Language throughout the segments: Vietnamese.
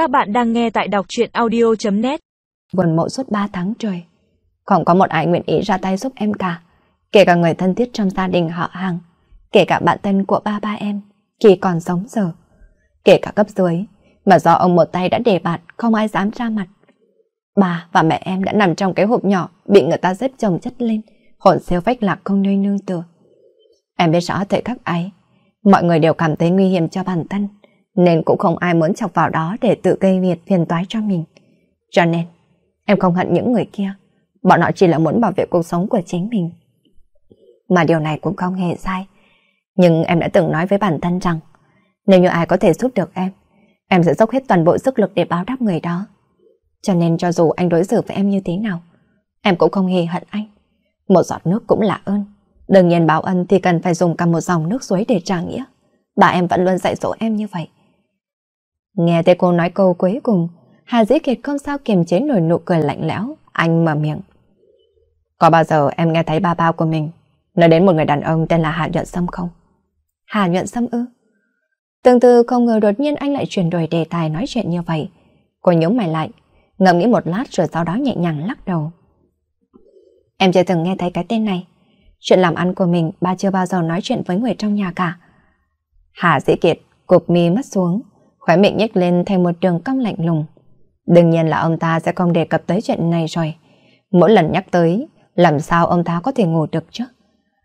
Các bạn đang nghe tại đọc truyện audio.net Buồn mộ suốt 3 tháng trời. Không có một ai nguyện ý ra tay giúp em cả. Kể cả người thân thiết trong gia đình họ hàng. Kể cả bạn thân của ba ba em. Khi còn sống giờ. Kể cả cấp dưới. Mà do ông một tay đã đề bạt, không ai dám ra mặt. Bà và mẹ em đã nằm trong cái hộp nhỏ, bị người ta xếp chồng chất lên. Hồn siêu phách lạc không nơi nương tựa. Em biết rõ thời khắc ấy. Mọi người đều cảm thấy nguy hiểm cho bản thân nên cũng không ai muốn chọc vào đó để tự gây việc phiền toái cho mình. Cho nên, em không hận những người kia. Bọn họ chỉ là muốn bảo vệ cuộc sống của chính mình. Mà điều này cũng không hề sai. Nhưng em đã từng nói với bản thân rằng, nếu như ai có thể giúp được em, em sẽ dốc hết toàn bộ sức lực để báo đáp người đó. Cho nên cho dù anh đối xử với em như thế nào, em cũng không hề hận anh. Một giọt nước cũng là ơn. Đương nhiên báo ân thì cần phải dùng cả một dòng nước suối để trả nghĩa. Bà em vẫn luôn dạy dỗ em như vậy. Nghe thấy cô nói câu cuối cùng, Hà Dĩ Kiệt không sao kiềm chế nổi nụ cười lạnh lẽo, anh mở miệng. Có bao giờ em nghe thấy ba bao của mình nói đến một người đàn ông tên là Hà Nhuận Sâm không? Hà Nhuận Sâm ư? Tương từ không ngờ đột nhiên anh lại chuyển đổi đề tài nói chuyện như vậy. Cô nhớ mày lại, ngẫm nghĩ một lát rồi sau đó nhẹ nhàng lắc đầu. Em chưa từng nghe thấy cái tên này. Chuyện làm ăn của mình ba chưa bao giờ nói chuyện với người trong nhà cả. Hà Dĩ Kiệt cụp mi mắt xuống, khóe miệng nhếch lên thành một đường cong lạnh lùng. Đương nhiên là ông ta sẽ không đề cập tới chuyện này rồi. Mỗi lần nhắc tới, làm sao ông ta có thể ngủ được chứ?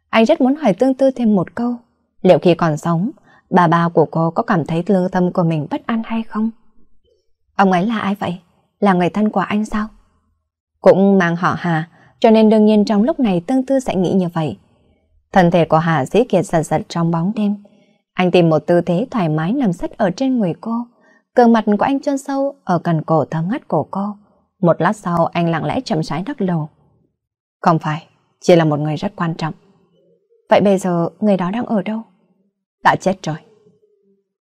Anh rất muốn hỏi tương tư thêm một câu. Liệu khi còn sống, bà ba của cô có cảm thấy lương tâm của mình bất an hay không? Ông ấy là ai vậy? Là người thân của anh sao? Cũng mang họ Hà, cho nên đương nhiên trong lúc này tương tư sẽ nghĩ như vậy. Thân thể của Hà dĩ kiệt giật giật trong bóng đêm. Anh tìm một tư thế thoải mái nằm sắt ở trên người cô. Cờ mặt của anh chôn sâu ở gần cổ thấm ngắt cổ cô. Một lát sau anh lặng lẽ chậm rãi đắc đầu. Không phải, chỉ là một người rất quan trọng. Vậy bây giờ người đó đang ở đâu? Đã chết rồi.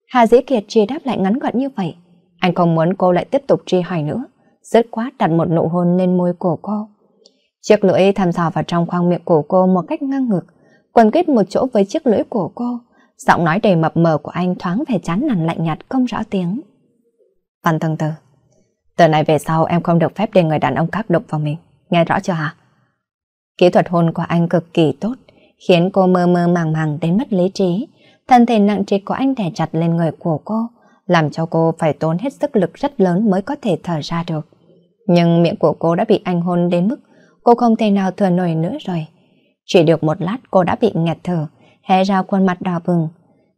Hà Dĩ Kiệt chỉ đáp lại ngắn gọn như vậy. Anh không muốn cô lại tiếp tục truy hỏi nữa. Rất quá đặt một nụ hôn lên môi cổ cô. Chiếc lưỡi thăm dò vào trong khoang miệng của cô một cách ngang ngược. Quần kết một chỗ với chiếc lưỡi của cô. Giọng nói đầy mập mờ của anh thoáng về chán nản lạnh nhạt không rõ tiếng. Văn Tân Từ, từ này về sau em không được phép để người đàn ông khác đụng vào mình. Nghe rõ chưa hả? Kỹ thuật hôn của anh cực kỳ tốt, khiến cô mơ mơ màng màng đến mất lý trí. Thân thể nặng trịch của anh đè chặt lên người của cô, làm cho cô phải tốn hết sức lực rất lớn mới có thể thở ra được. Nhưng miệng của cô đã bị anh hôn đến mức cô không thể nào thừa nổi nữa rồi. Chỉ được một lát cô đã bị nghẹt thở, hé ra khuôn mặt đỏ bừng.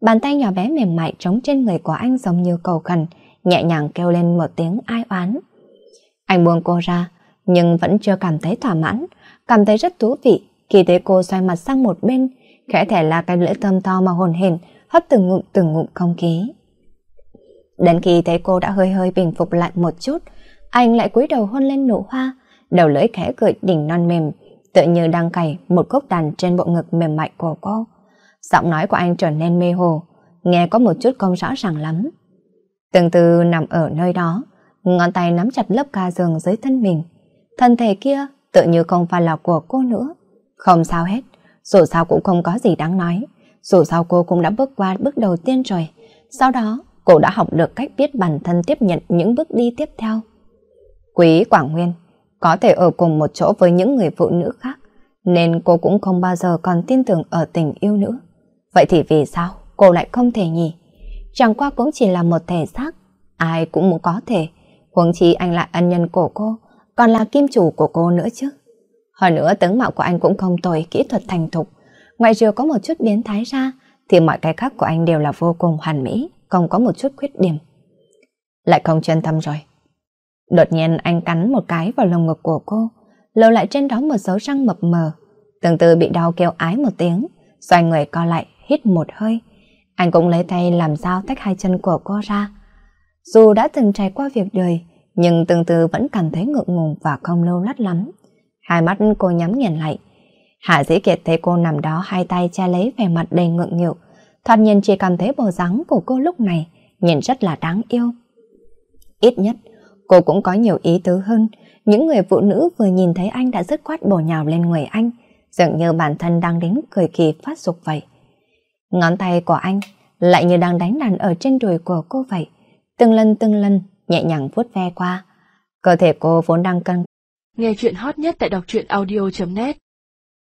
Bàn tay nhỏ bé mềm mại trống trên người của anh giống như cầu khẩn, nhẹ nhàng kêu lên một tiếng ai oán. Anh buông cô ra, nhưng vẫn chưa cảm thấy thỏa mãn, cảm thấy rất thú vị khi thấy cô xoay mặt sang một bên, khẽ thẻ là cái lưỡi thơm to mà hồn hển hấp từng ngụm từng ngụm không khí. Đến khi thấy cô đã hơi hơi bình phục lại một chút, anh lại cúi đầu hôn lên nụ hoa, đầu lưỡi khẽ cười đỉnh non mềm, tự như đang cày một khúc đàn trên bộ ngực mềm mại của cô. Giọng nói của anh trở nên mê hồ, nghe có một chút không rõ ràng lắm. Từng từ nằm ở nơi đó, ngón tay nắm chặt lớp ca giường dưới thân mình. Thân thể kia tự như không phải là của cô nữa. Không sao hết, dù sao cũng không có gì đáng nói. Dù sao cô cũng đã bước qua bước đầu tiên rồi. Sau đó, cô đã học được cách biết bản thân tiếp nhận những bước đi tiếp theo. Quý Quảng Nguyên có thể ở cùng một chỗ với những người phụ nữ khác, nên cô cũng không bao giờ còn tin tưởng ở tình yêu nữa. Vậy thì vì sao cô lại không thể nhỉ? Chẳng qua cũng chỉ là một thể xác, ai cũng muốn có thể. Huống chi anh là ân nhân của cô, còn là kim chủ của cô nữa chứ. Hơn nữa tướng mạo của anh cũng không tồi, kỹ thuật thành thục. Ngoài trừ có một chút biến thái ra, thì mọi cái khác của anh đều là vô cùng hoàn mỹ, không có một chút khuyết điểm. Lại không chuyên tâm rồi. Đột nhiên anh cắn một cái vào lồng ngực của cô, lưu lại trên đó một dấu răng mập mờ. Từng từ bị đau kêu ái một tiếng, xoay người co lại, hít một hơi. Anh cũng lấy tay làm sao tách hai chân của cô ra. Dù đã từng trải qua việc đời, nhưng từng từ vẫn cảm thấy ngượng ngùng và không lâu lắt lắm. Hai mắt cô nhắm nghiền lại. Hạ Dĩ Kiệt thấy cô nằm đó hai tay che lấy vẻ mặt đầy ngượng nghịu. Thoạt nhìn chỉ cảm thấy bộ dáng của cô lúc này nhìn rất là đáng yêu. Ít nhất, cô cũng có nhiều ý tứ hơn. Những người phụ nữ vừa nhìn thấy anh đã dứt khoát bổ nhào lên người anh, dường như bản thân đang đến cười kỳ phát dục vậy. Ngón tay của anh lại như đang đánh đàn ở trên đùi của cô vậy. Từng lần từng lần, nhẹ nhàng vuốt ve qua. Cơ thể cô vốn đang căng. Nghe chuyện hot nhất tại đọc truyện audio.net